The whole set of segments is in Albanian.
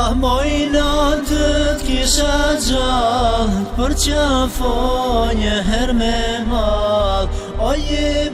Ah, moj natët kisha gjallë, për që fo një her me malë O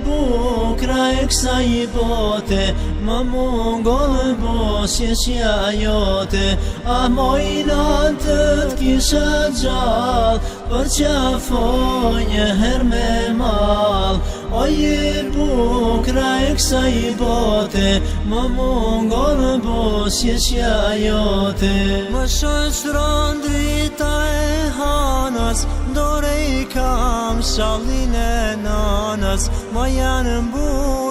bukra e kësa i bote, më mungon bu shesha jote A moj natë të kisha gjallë Për që afonje her me malë O je bukra e kësa i bote Më mungo në bosje shja jote Më shështron drita e hanas Dore i kam shalin e nanas Më janë mbun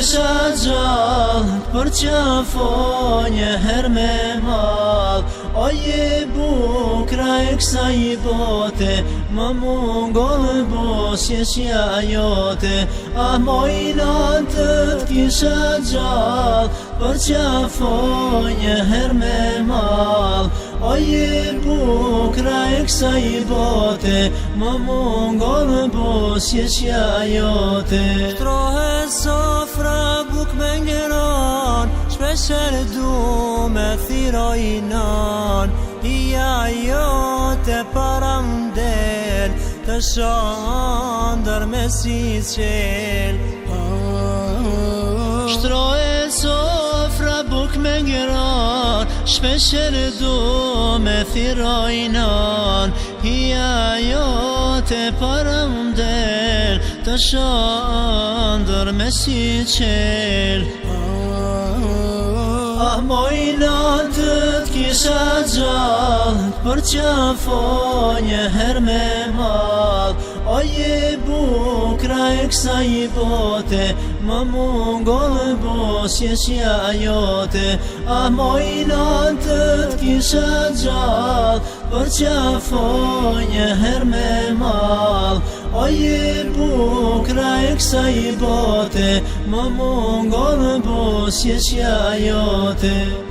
kisha gjallë për që fo një her me malë O je bukra e kësa i bote, më mungon e bosje shja jote A mojna të të kisha gjallë për që fo një her me malë O je bukra e kësa i bote, më mungon e bosje jote Si e jote Shtrohe sofra buk me ngron Shpesher du me thira i nan Ia jote para mdell Të shandër me si qell oh. Shtrohe sofra buk me ngron Shpesher du me thira i nan Ia jote para mdell të shëndër me si qel Ah, moj të kisha gjallë Për që afo një her me madhë O je bukra e kësa i bote Më mungo e bos jeshja jote A moj të kisha gjallë Për që afo një her me madhë O je bukra e kësa i bote Më mungon bosje qëja